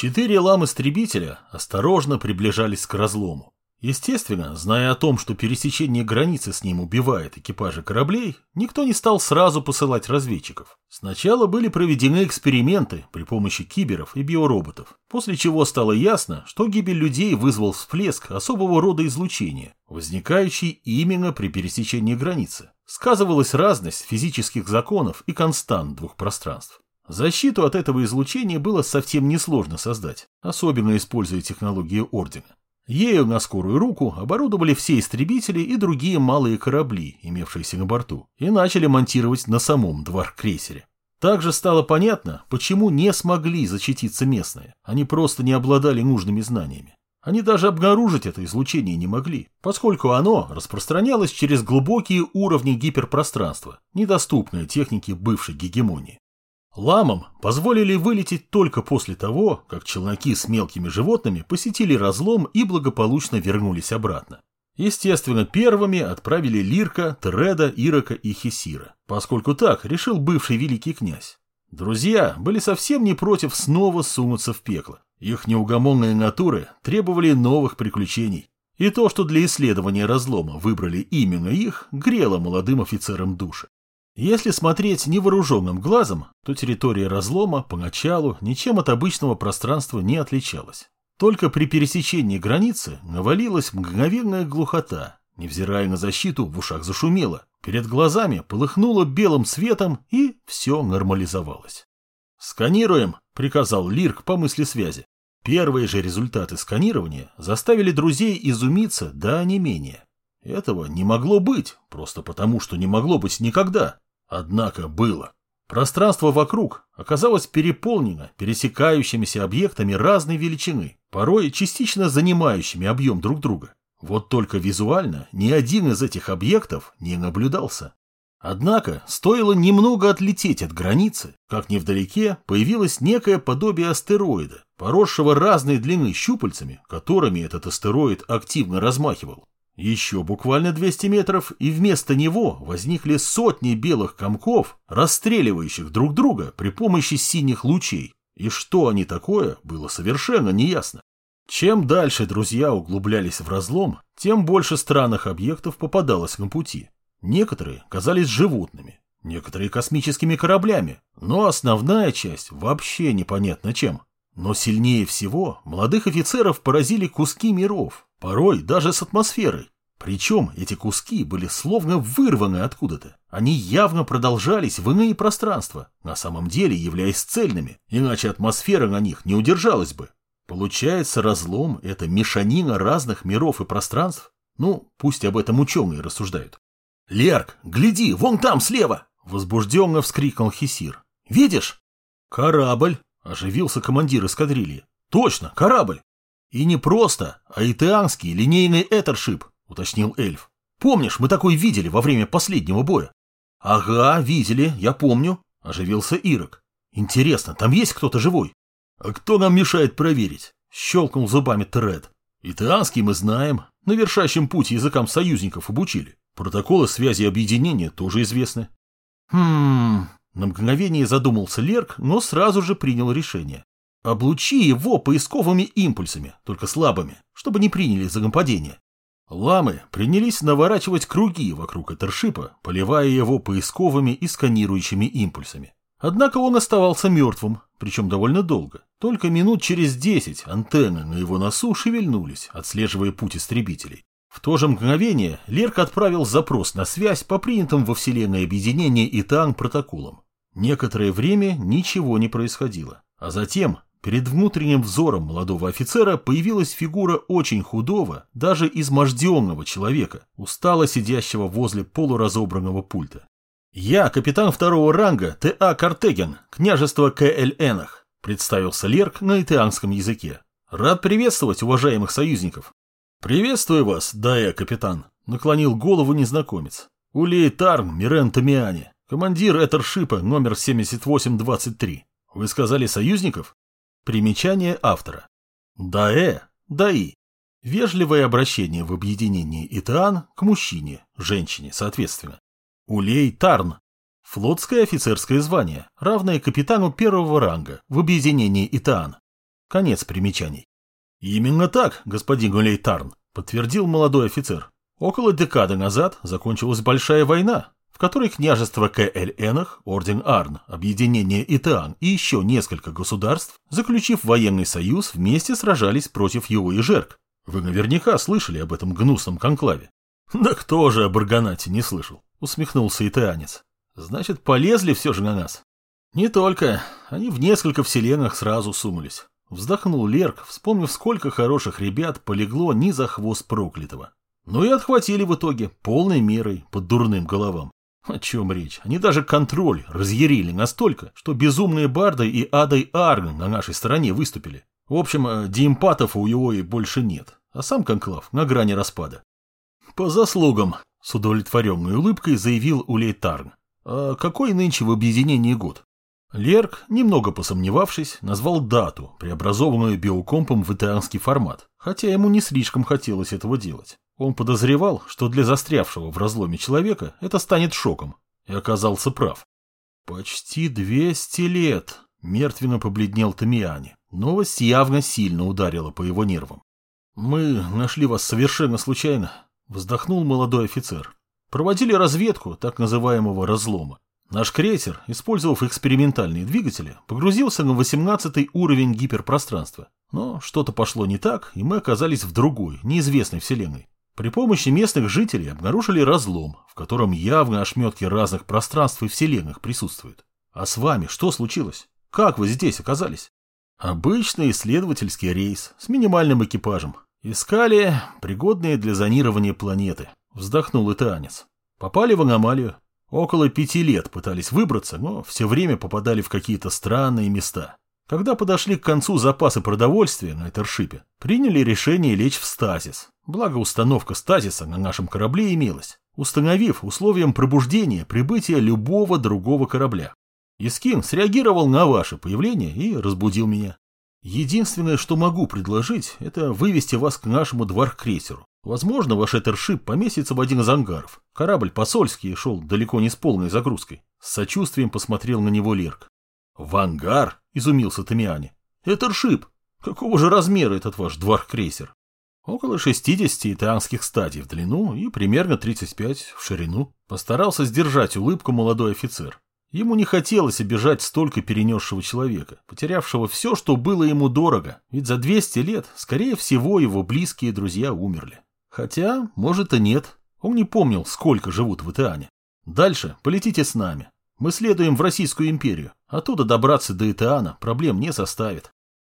Четыре лам-истребителя осторожно приближались к разлому. Естественно, зная о том, что пересечение границы с ним убивает экипажи кораблей, никто не стал сразу посылать разведчиков. Сначала были проведены эксперименты при помощи киберов и биороботов, после чего стало ясно, что гибель людей вызвал всплеск особого рода излучения, возникающий именно при пересечении границы. Сказывалась разность физических законов и констант двух пространств. Защиту от этого излучения было совсем несложно создать, особенно используя технологии Ордена. Ею на скорую руку оборудовали все истребители и другие малые корабли, имевшиеся на борту, и начали монтировать на самом двор-крейсере. Также стало понятно, почему не смогли защититься местные. Они просто не обладали нужными знаниями. Они даже обнаружить это излучение не могли, поскольку оно распространялось через глубокие уровни гиперпространства, недоступные технике бывшей гегемонии. Ламам позволили вылететь только после того, как челноки с мелкими животными посетили разлом и благополучно вернулись обратно. Естественно, первыми отправили Лирка, Тереда, Ирока и Хесира, поскольку так решил бывший великий князь. Друзья были совсем не против снова сунуться в пекло. Их неугомонные натуры требовали новых приключений. И то, что для исследования разлома выбрали именно их, грело молодым офицерам души. Если смотреть невооруженным глазом, то территория разлома поначалу ничем от обычного пространства не отличалась. Только при пересечении границы навалилась мгновенная глухота, невзирая на защиту, в ушах зашумело, перед глазами полыхнуло белым светом и все нормализовалось. «Сканируем», — приказал Лирк по мысли связи. Первые же результаты сканирования заставили друзей изумиться до онемения. Этого не могло быть, просто потому, что не могло быть никогда. Однако было. Пространство вокруг оказалось переполнено пересекающимися объектами разной величины, порой частично занимающими объем друг друга. Вот только визуально ни один из этих объектов не наблюдался. Однако, стоило немного отлететь от границы, как невдалеке появилось некое подобие астероида, поросшего разной длины щупальцами, которыми этот астероид активно размахивал. Еще буквально 200 метров, и вместо него возникли сотни белых комков, расстреливающих друг друга при помощи синих лучей. И что они такое, было совершенно неясно. Чем дальше друзья углублялись в разлом, тем больше странных объектов попадалось на пути. Некоторые казались животными, некоторые космическими кораблями, но основная часть вообще непонятно чем. Но сильнее всего молодых офицеров поразили куски миров, Порой даже с атмосферой. Причем эти куски были словно вырваны откуда-то. Они явно продолжались в иные пространства, на самом деле являясь цельными, иначе атмосфера на них не удержалась бы. Получается, разлом – это мешанина разных миров и пространств? Ну, пусть об этом ученые рассуждают. «Лерк, гляди, вон там, слева!» – возбужденно вскрикнул Хисир. «Видишь?» «Корабль!» – оживился командир эскадрильи. «Точно, корабль! «И не просто, а итеанский линейный этершип», — уточнил эльф. «Помнишь, мы такой видели во время последнего боя?» «Ага, видели, я помню», — оживился Ирок. «Интересно, там есть кто-то живой?» «А кто нам мешает проверить?» — щелкнул зубами Тред. «Итеанский мы знаем, на вершащем пути языкам союзников обучили. Протоколы связи объединения тоже известны». «Хм...» На мгновение задумался Лерк, но сразу же принял решение. Облучи его поисковыми импульсами, только слабыми, чтобы не приняли за нападение. Ламы принялись наворачивать круги вокруг Этершипа, поливая его поисковыми и сканирующими импульсами. Однако он оставался мертвым, причем довольно долго. Только минут через десять антенны на его носу шевельнулись, отслеживая путь истребителей. В то же мгновение Лерк отправил запрос на связь по принятым во Вселенной объединение Итан протоколам. Некоторое время ничего не происходило, а затем Перед внутренним взором молодого офицера появилась фигура очень худого, даже изможденного человека, устало сидящего возле полуразобранного пульта. «Я капитан второго ранга Т.А. Картеген, княжество К.Л.Энах», представился Лерк на итианском языке. «Рад приветствовать уважаемых союзников». «Приветствую вас, Дая, капитан», — наклонил голову незнакомец. «Улей Тарн Мирен Тамиани, командир Этершипа номер 7823. Вы сказали союзников?» Примечание автора. Даэ, даи. Вежливое обращение в объединении Итаан к мужчине, женщине, соответственно. Улей Тарн. Флотское офицерское звание, равное капитану первого ранга в объединении Итаан. Конец примечаний. Именно так, господин Гулейтарн, подтвердил молодой офицер. Около декады назад закончилась большая война, в которой княжество Кэль-Энах, орден Арн, объединение Итаан и еще несколько государств, заключив военный союз, вместе сражались против его и Жерк. Вы наверняка слышали об этом гнусном конклаве. Да кто же о Барганате не слышал? Усмехнулся итаанец. Значит, полезли все же на нас. Не только. Они в несколько вселенных сразу сунулись. Вздохнул Лерк, вспомнив, сколько хороших ребят полегло ни за хвост проклятого. Ну и отхватили в итоге, полной мерой, под дурным головам. О чем речь? Они даже контроль разъярили настолько, что безумные барды и Адай Арн на нашей стороне выступили. В общем, э, диэмпатов у его и больше нет, а сам конклав на грани распада. По заслугам, с удовлетворенной улыбкой заявил Улей Тарн. А какой нынче в объединении год? Лерк, немного посомневавшись, назвал дату, преобразованную биокомпом в итальянский формат, хотя ему не слишком хотелось этого делать. Он подозревал, что для застрявшего в разломе человека это станет шоком, и оказался прав. «Почти двести лет!» — мертвенно побледнел Тамиани. Новость явно сильно ударила по его нервам. «Мы нашли вас совершенно случайно», — вздохнул молодой офицер. «Проводили разведку так называемого разлома. Наш крейсер, использовав экспериментальные двигатели, погрузился на 18 уровень гиперпространства. Но что-то пошло не так, и мы оказались в другой, неизвестной вселенной. При помощи местных жителей обнаружили разлом, в котором явно ошметки разных пространств и вселенных присутствуют. А с вами что случилось? Как вы здесь оказались? Обычный исследовательский рейс с минимальным экипажем. Искали пригодные для зонирования планеты. Вздохнул итанец. Попали в аномалию. Около пяти лет пытались выбраться, но все время попадали в какие-то странные места. Когда подошли к концу запасы продовольствия на Этершипе, приняли решение лечь в стазис. Благо установка стазиса на нашем корабле имелась, установив условием пробуждения прибытия любого другого корабля. Искин среагировал на ваше появление и разбудил меня. Единственное, что могу предложить, это вывести вас к нашему дворк-крейсеру. Возможно, ваш Этершип поместится в один из ангаров. Корабль посольский шел далеко не с полной загрузкой. С сочувствием посмотрел на него Лерк. «В ангар?» – изумился Тамиани. «Этершип! Какого же размера этот ваш дворк-крейсер?» Около 60 итальянских стадий в длину и примерно 35 в ширину. Постарался сдержать улыбку молодой офицер. Ему не хотелось обижать столько перенесшего человека, потерявшего все, что было ему дорого, ведь за 200 лет, скорее всего, его близкие друзья умерли. Хотя, может и нет. Он не помнил, сколько живут в Итиане. Дальше полетите с нами. Мы следуем в Российскую империю. Оттуда добраться до Итиана проблем не составит.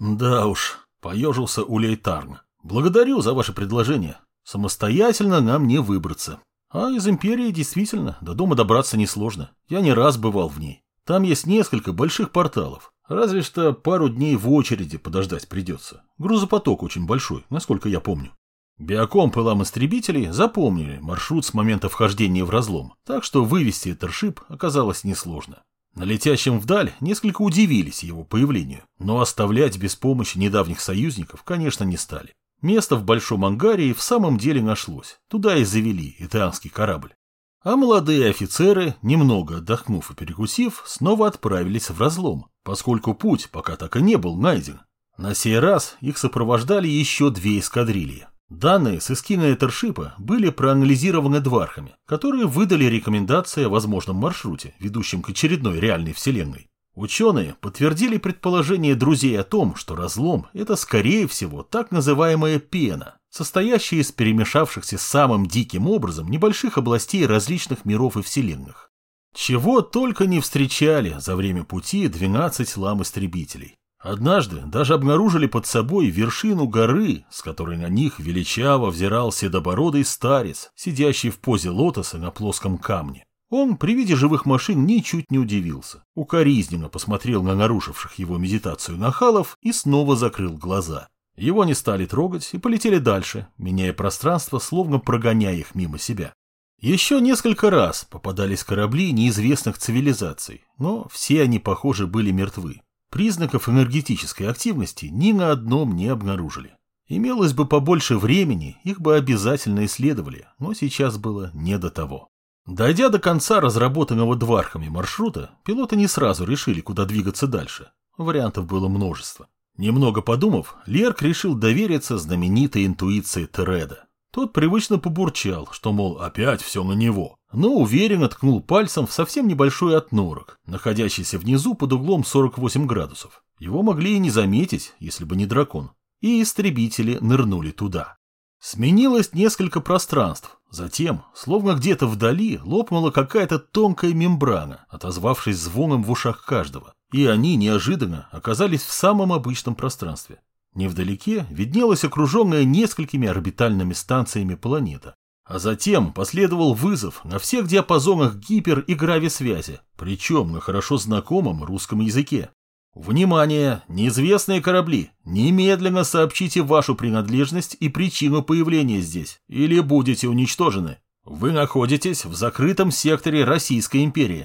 Да уж, поежился Улей Тарн. Благодарю за ваше предложение. Самостоятельно нам не выбраться. А из империи действительно до дома добраться несложно. Я не раз бывал в ней. Там есть несколько больших порталов. Разве что пару дней в очереди подождать придется. Грузопоток очень большой, насколько я помню. Биоком пылам истребителей запомнили маршрут с момента вхождения в разлом, так что вывести Этершип оказалось несложно. На летящем вдаль несколько удивились его появлению, но оставлять без помощи недавних союзников, конечно, не стали. Место в большом ангаре и в самом деле нашлось. Туда и завели итальянский корабль. А молодые офицеры, немного отдохнув и перекусив, снова отправились в разлом, поскольку путь пока так и не был найден. На сей раз их сопровождали еще две эскадрильи. Данные с эскина Этершипа были проанализированы двархами, которые выдали рекомендации о возможном маршруте, ведущем к очередной реальной вселенной. Ученые подтвердили предположение друзей о том, что разлом – это, скорее всего, так называемая пена, состоящая из перемешавшихся самым диким образом небольших областей различных миров и вселенных. Чего только не встречали за время пути 12 лам-истребителей. Однажды даже обнаружили под собой вершину горы, с которой на них величаво взирал седобородый старец, сидящий в позе лотоса на плоском камне. Он при виде живых машин ничуть не удивился. Укоризненно посмотрел на нарушивших его медитацию нахалов и снова закрыл глаза. Его не стали трогать и полетели дальше, меняя пространство, словно прогоняя их мимо себя. Еще несколько раз попадались корабли неизвестных цивилизаций, но все они, похоже, были мертвы. Признаков энергетической активности ни на одном не обнаружили. Имелось бы побольше времени, их бы обязательно исследовали, но сейчас было не до того. Дойдя до конца разработанного двархами маршрута, пилоты не сразу решили, куда двигаться дальше. Вариантов было множество. Немного подумав, Лерк решил довериться знаменитой интуиции Тереда. Тот привычно побурчал, что, мол, опять все на него, но уверенно ткнул пальцем в совсем небольшой отнорок, находящийся внизу под углом 48 градусов. Его могли и не заметить, если бы не дракон. И истребители нырнули туда. Сменилось несколько пространств. Затем, словно где-то вдали, лопнула какая-то тонкая мембрана, отозвавшись звоном в ушах каждого. И они неожиданно оказались в самом обычном пространстве. Невдалеке виднелась окруженная несколькими орбитальными станциями планета. А затем последовал вызов на всех диапазонах гипер- и грависвязи, причем на хорошо знакомом русском языке. Внимание! Неизвестные корабли! Немедленно сообщите вашу принадлежность и причину появления здесь, или будете уничтожены. Вы находитесь в закрытом секторе Российской империи.